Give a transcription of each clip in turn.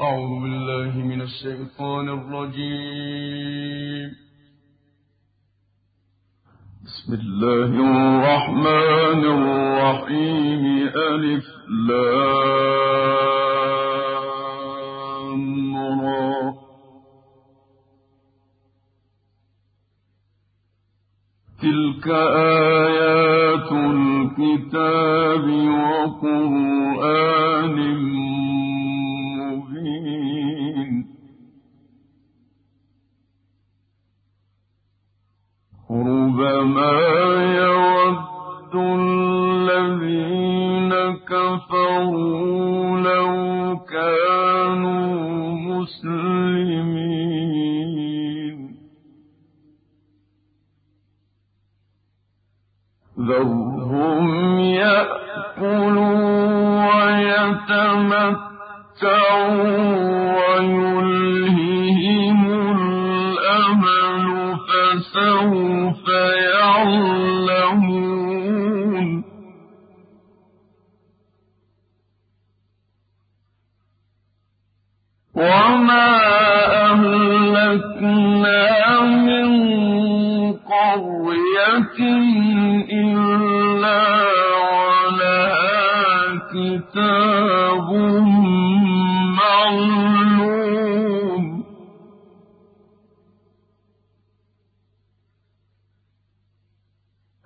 أعوذ بالله من الشيطان الرجيم. بسم الله الرحمن الرحيم. ألف لام تلك آيات الكتاب وقرآن ربما يود الذين كفروا لو كانوا مسلمين. ذرهم يأكلوا ويتمتعوا ويلههم فسوف يعلمون. وما أهلكنا من قرية إلا ولها كتاب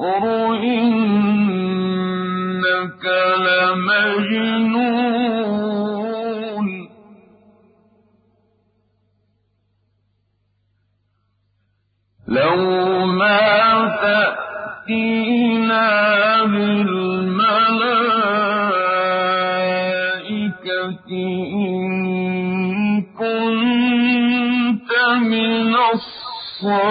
إنك لمجنون. لو ما تأتينا بالملائكة إن كنت من الصادقين.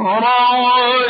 الذكر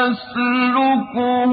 نسلكه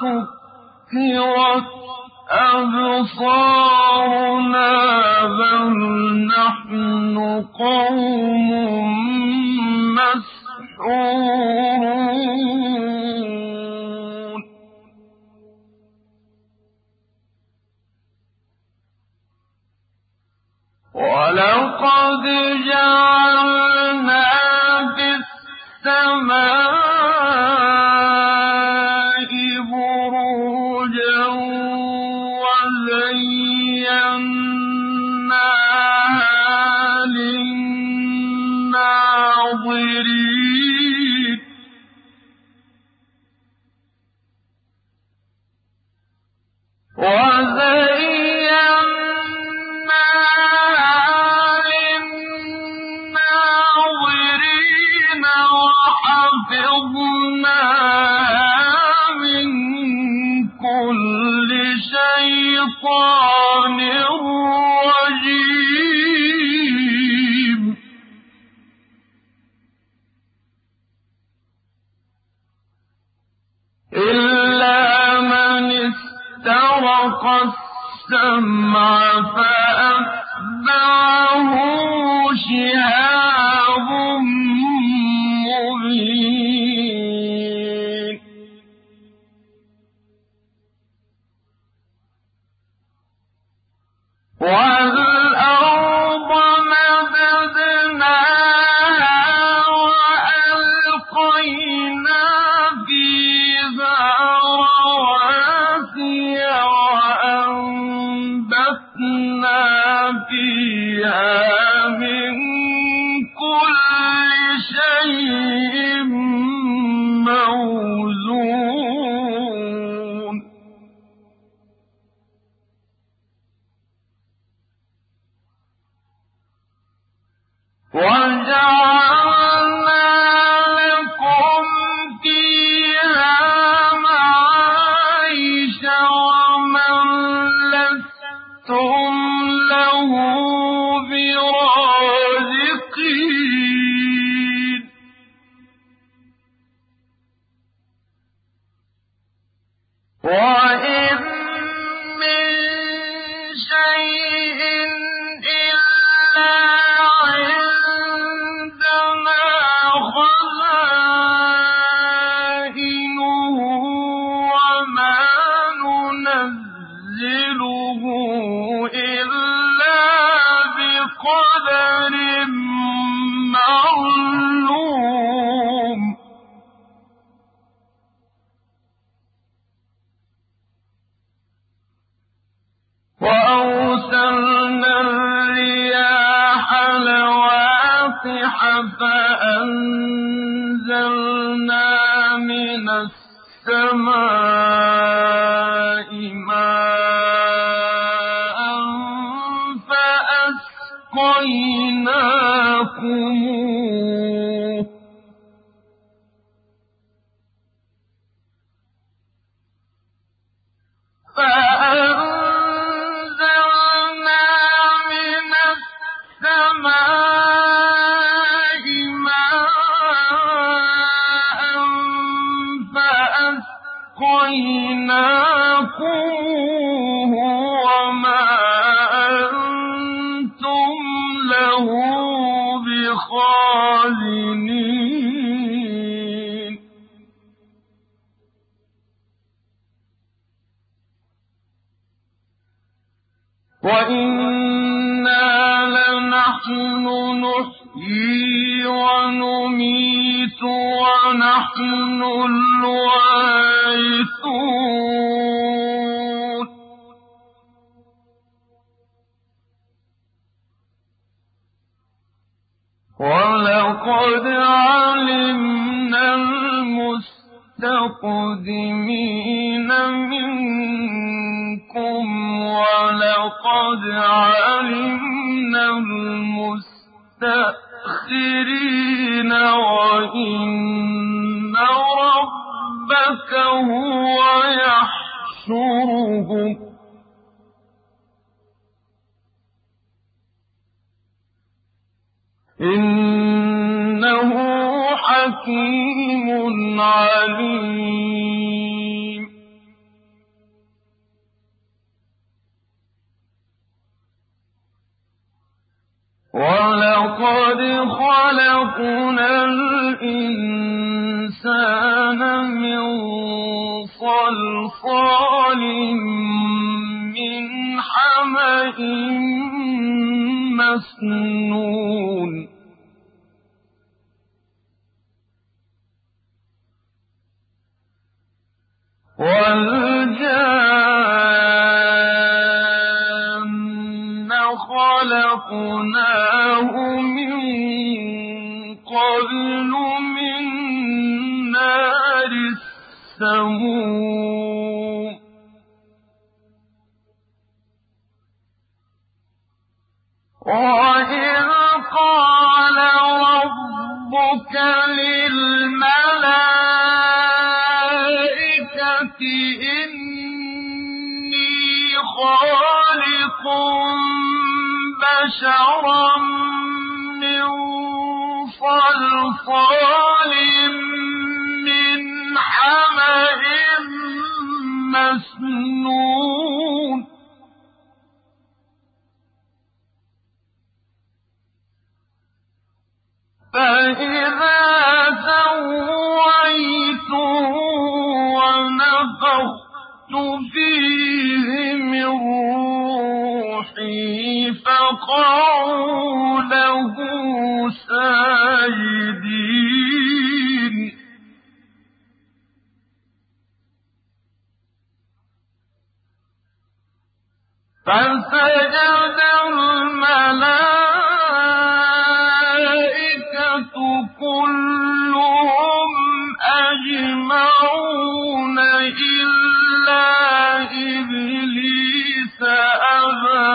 سُكِّرَتْ أَبْصَارُنَا بَلْ نَحْنُ قَوْمٌ مَّسْحُورُونَ. وَلَقَدْ جَعَلْنَا فِي السَّمَاءِ شَيْطَانٍ رَّجِيمٍ إِلَّا مَنِ اسْتَرَقَ السَّمْعَ فَأَتْبَعَهُ شِهَابٌ وَالْأَرْضَ وَجَعَلْنَا فَأَنزَلْنَا مِنَ السَّمَاءِ مَاءً فَأَسْقَيْنَاكُمُوهُ وَإِنَّا لَنَحْنُ نُحْيِي وَنُمِيتُ وَنَحْنُ الْوَارِثُونَ وَلَقَدْ عَلِمْنَا الْمُسْتَقْدِمِينَ مِنكُمْ وَلَقَدْ عَلِمْنَا الْمُسْتَأْخِرِينَ وإن ربك هو يحشرهم إنه حكيم عليم ولقد خلقنا الإنسان من صلصال من حمإ مسنون فإذا ونفخت فيه من روحي فسجد الملائكة أجمعون إلا إبليس أبى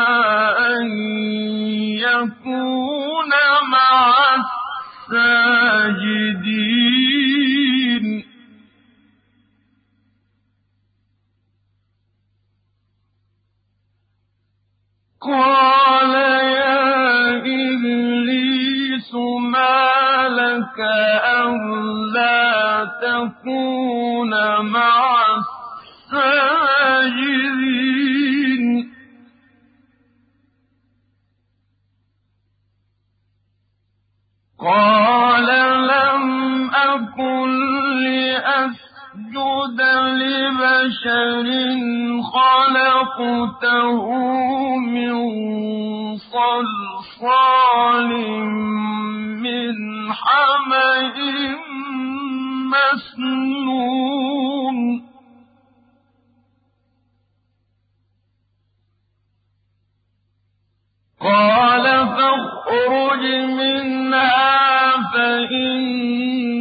أن يكون مع الساجدين قال لك ألا تكون مع الساجدين. قال لم أكن لأسجد لبشر خلقته من صلصال من حمإ مسنون. قال فاخرج منها فإنك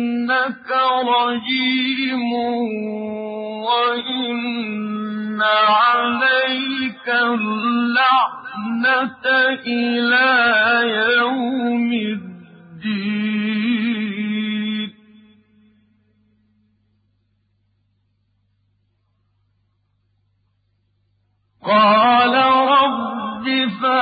رجيم وإن عليك اللعنة إلى يوم الدين. قال رب فأنظرني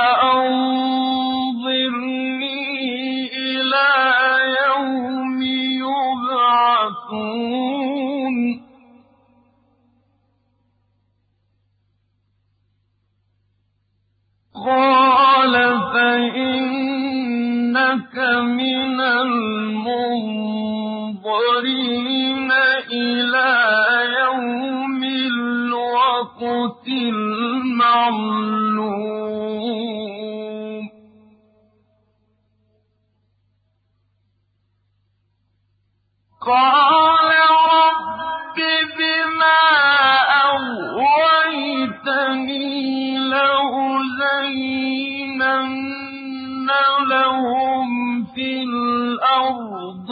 المعلوم قال رب بما أغويتني لأزينن لهم في الأرض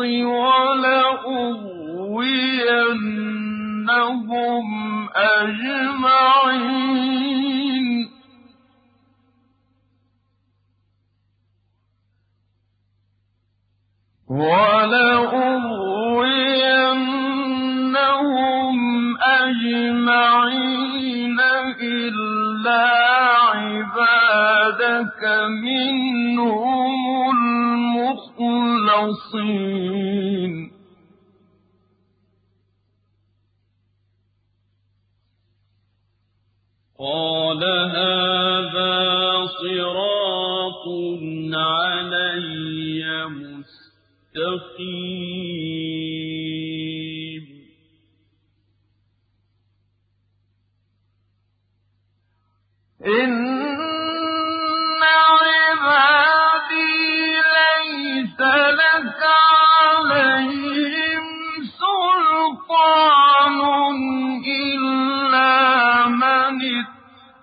ولأغوينهم أجمعين. وَلَأُغْوِيَنَّهُمْ أَجْمَعِينَ إِلَّا عِبَادَكَ مِنْهُمُ الْمُخْلَصِينَ. مُسْتَقِيمٌ إِنَّ عِبَادِي لَيْسَ لَكَ عَلَيْهِمْ سُلْطَانٌ إِلَّا مَنِ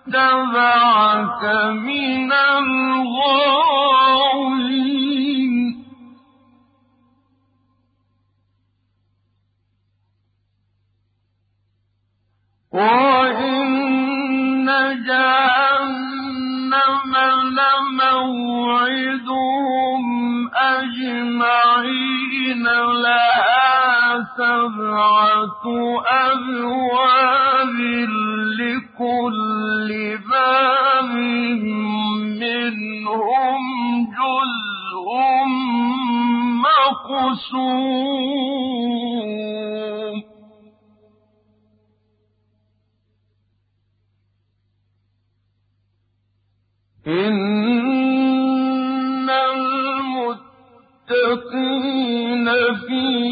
اتَّبَعَكَ مِنَ الْغَاوِينَ. وَإِنَّ جَهَنَّمَ أَجْمَعِينَ لَهَا سَبْعَةُ أَبْوَابٍ لِّكُلِّ بَابٍ مِّنْهُمْ جُزْءٌ إِنَّ الْمُتَّقِينَ فِي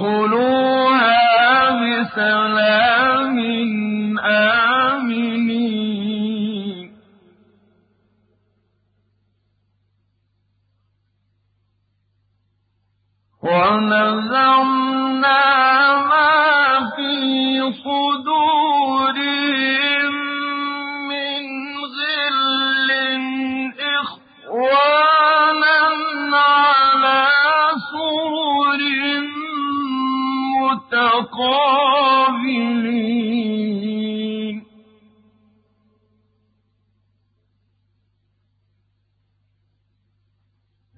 ادْخُلُوهَا بِسَلَامٍ آمِنِينَ وَنَزَعْنَا مَا فِي صُدُورِهِم مِّنْ غِلٍّ إِخْوَانًا عَلَىٰ سُرُرٍ مُّتَقَابِلِينَ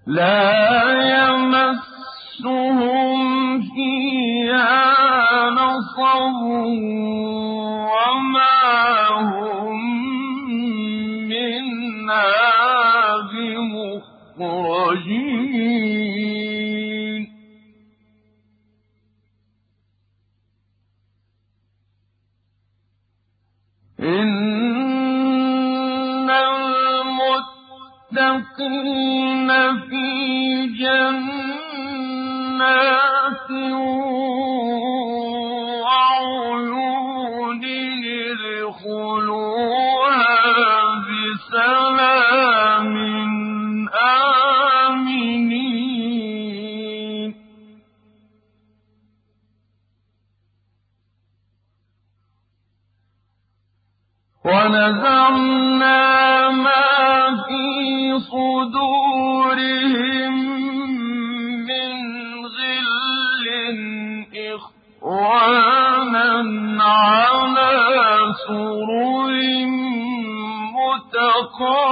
لَا وَمَا هُم مِّنْهَا بِمُخْرَجِينَ. إِنَّ الْمُتَّقِينَ فِي جَنَّاتٍ وَنَزَعْنَا مَا فِي صُدُورِهِم مِّنْ غِلٍّ إِخْوَانًا سُرُرٍ مُّتَقَابِلِينَ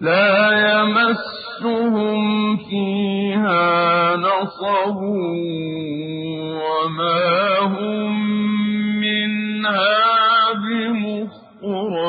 لَا يَمَسُّهُمْ فِيهَا نَصَبٌ وَمَا هُم مِّنْهَا بِمُخْرَجِينَ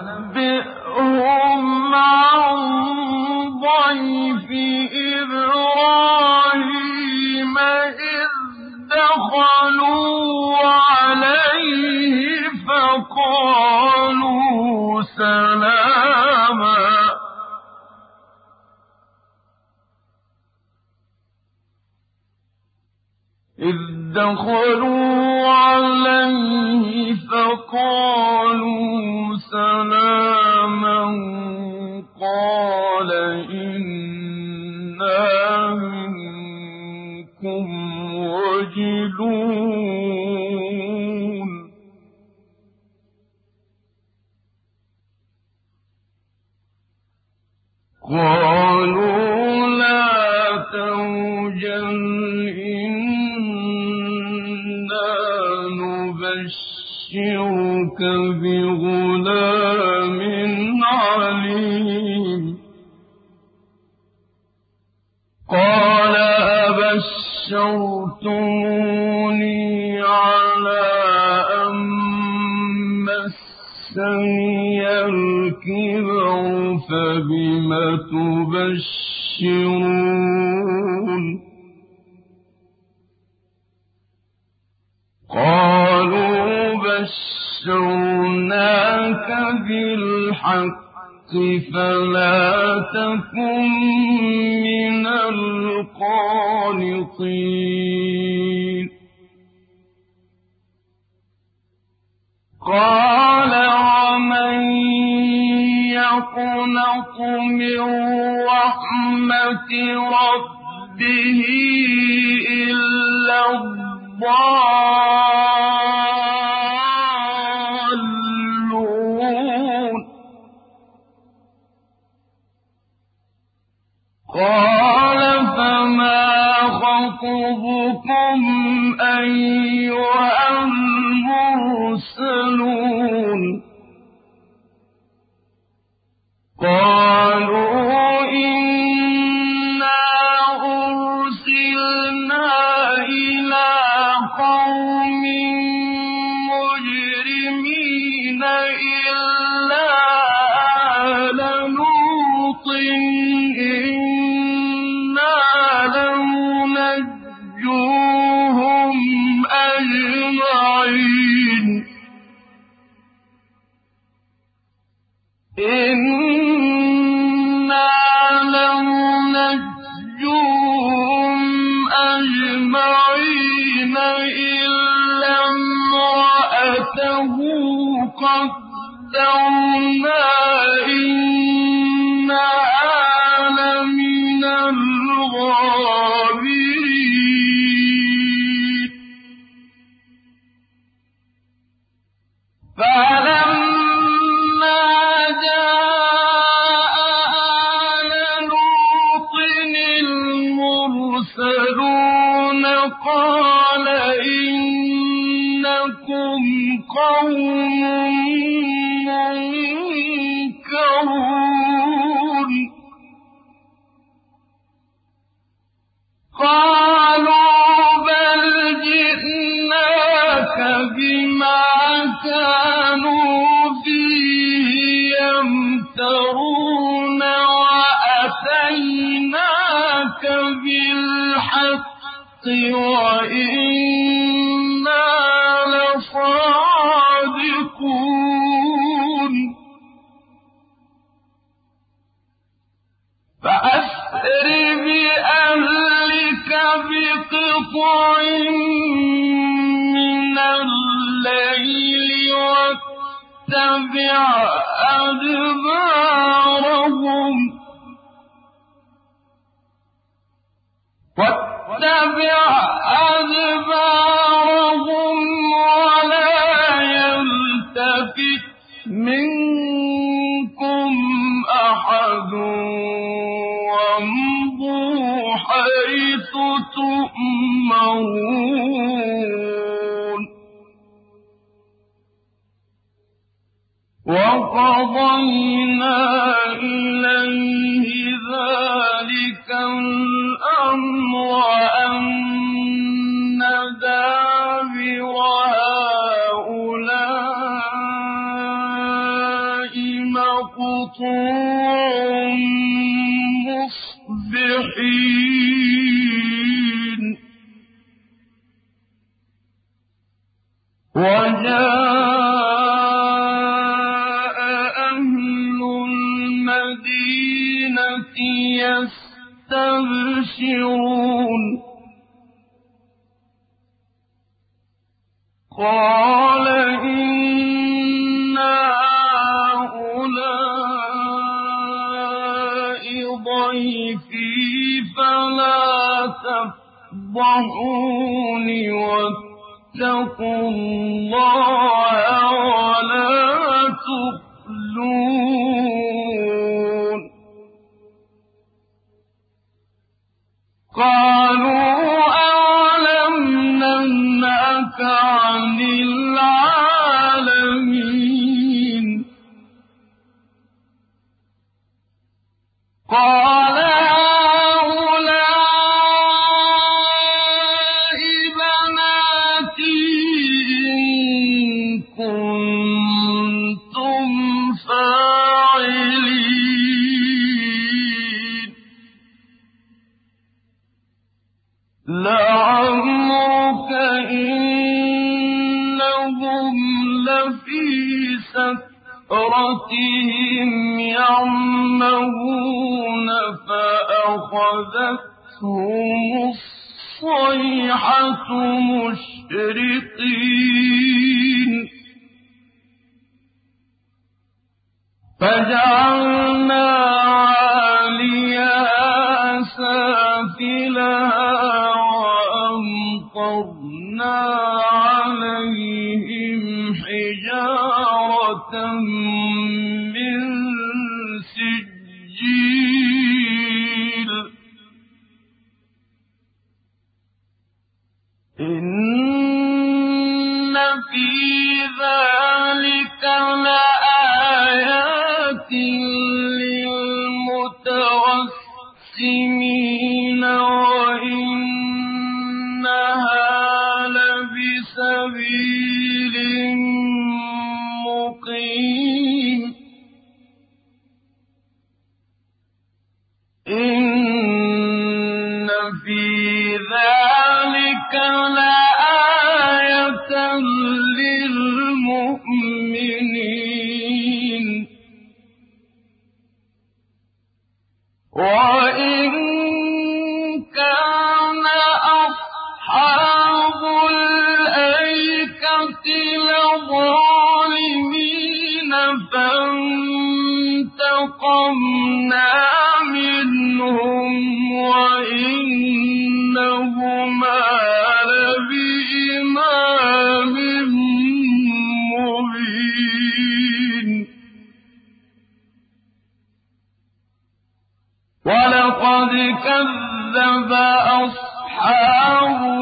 نبئهم عن ضيف إبراهيم إذ دخلوا عليه فقالوا سلاما إذ دخلوا عليه فلا تكن من القانطين قال ومن يقنط من رحمة ربه إلا الضال قال فما خطبكم أيها المرسلون؟ قال أدبارهم. واتبع أدبارهم ولا يلتفت منكم أحد. وامضوا حيث تؤمرون. وقضينا إليه ذلك الأمر تفضحون واتقوا الله ولا تخزون. وأمطرنا لظالمين فانتقمنا منهم وإنهما لبإمام مبين. ولقد كذب أصحاب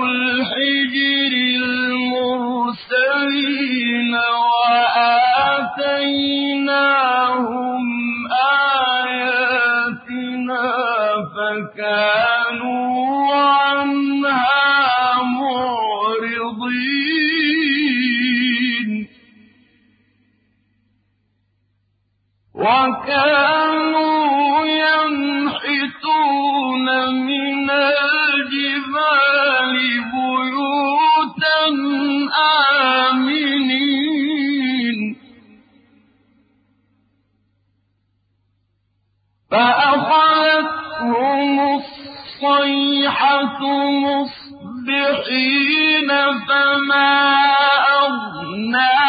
الحجر المرسلين وآتيناهم آياتنا فكانوا عنها معرضين. وكانوا من الجبال بيوتا آمنين فأخذتهم الصيحة مصبحين فما أغنى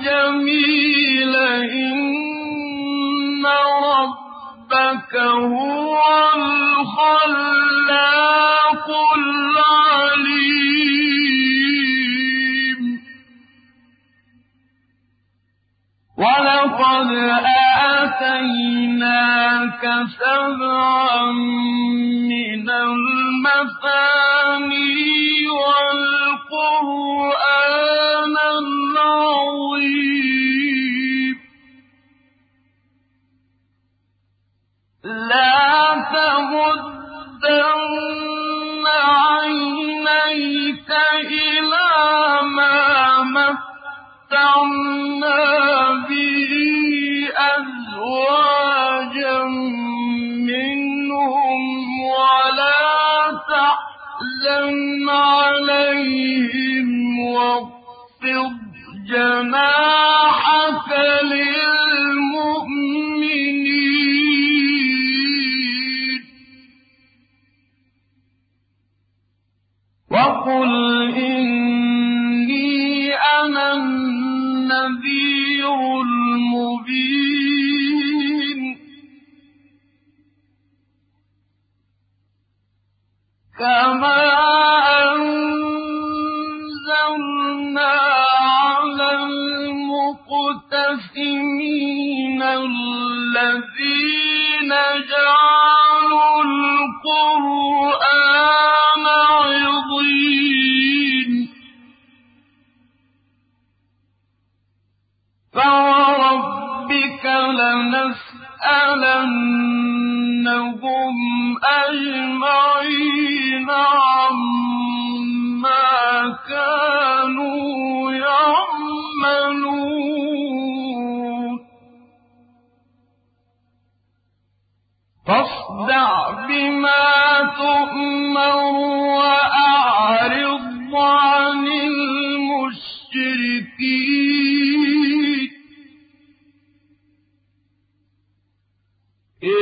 الجميل إن ربك هو الخلاق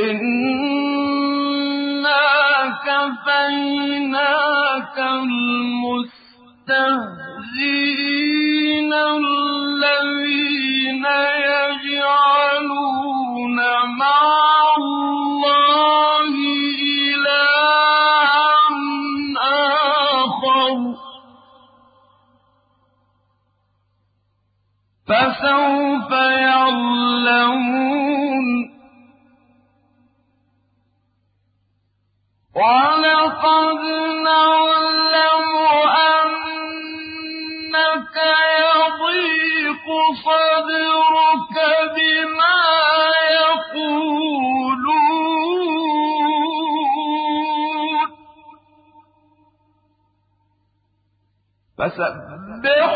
إِنَّا كَفَيْنَاكَ الْمُسْتَهْزِئِينَ وَلَقَدْ نَعْلَمُ أَنَّكَ يَضِيقُ صَدْرُكَ بِمَا يَقُولُونَ. فَسَبِّحْ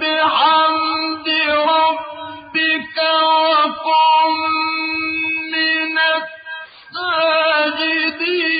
بِحَمْدِ رَبِّكَ وَكُن مِّنَ السَّاجِدِينَ.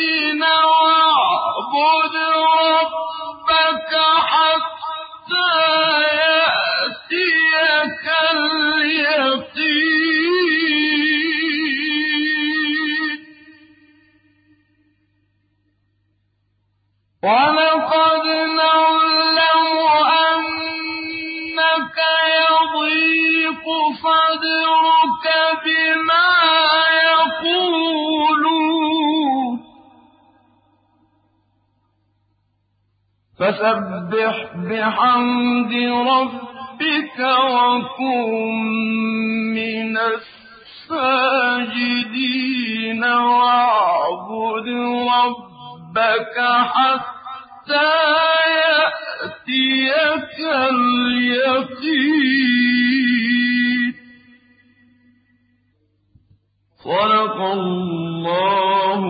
فَسَبِّحْ بِحَمْدِ رَبِّكَ وَكُن مِّنَ السَّاجِدِينَ وَاعْبُدْ رَبَّكَ حَتَّىٰ يَأْتِيَكَ الْيَقِينُ. صدق الله